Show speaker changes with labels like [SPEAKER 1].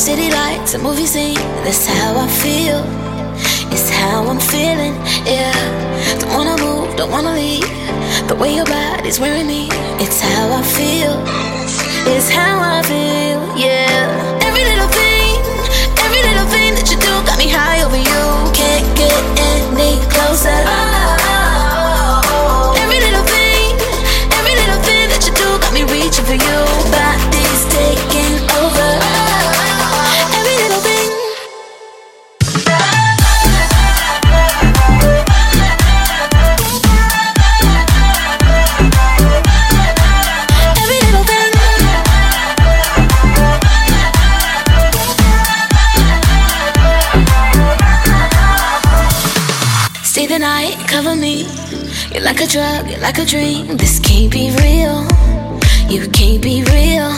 [SPEAKER 1] City lights, a movie scene. That's how I feel. It's how I'm feeling, yeah. Don't wanna move, don't wanna leave. The way your body's wearing me. It's how I feel. It's how I feel, night, cover me. You're like a drug, you're like a dream. This can't be real. You can't be real,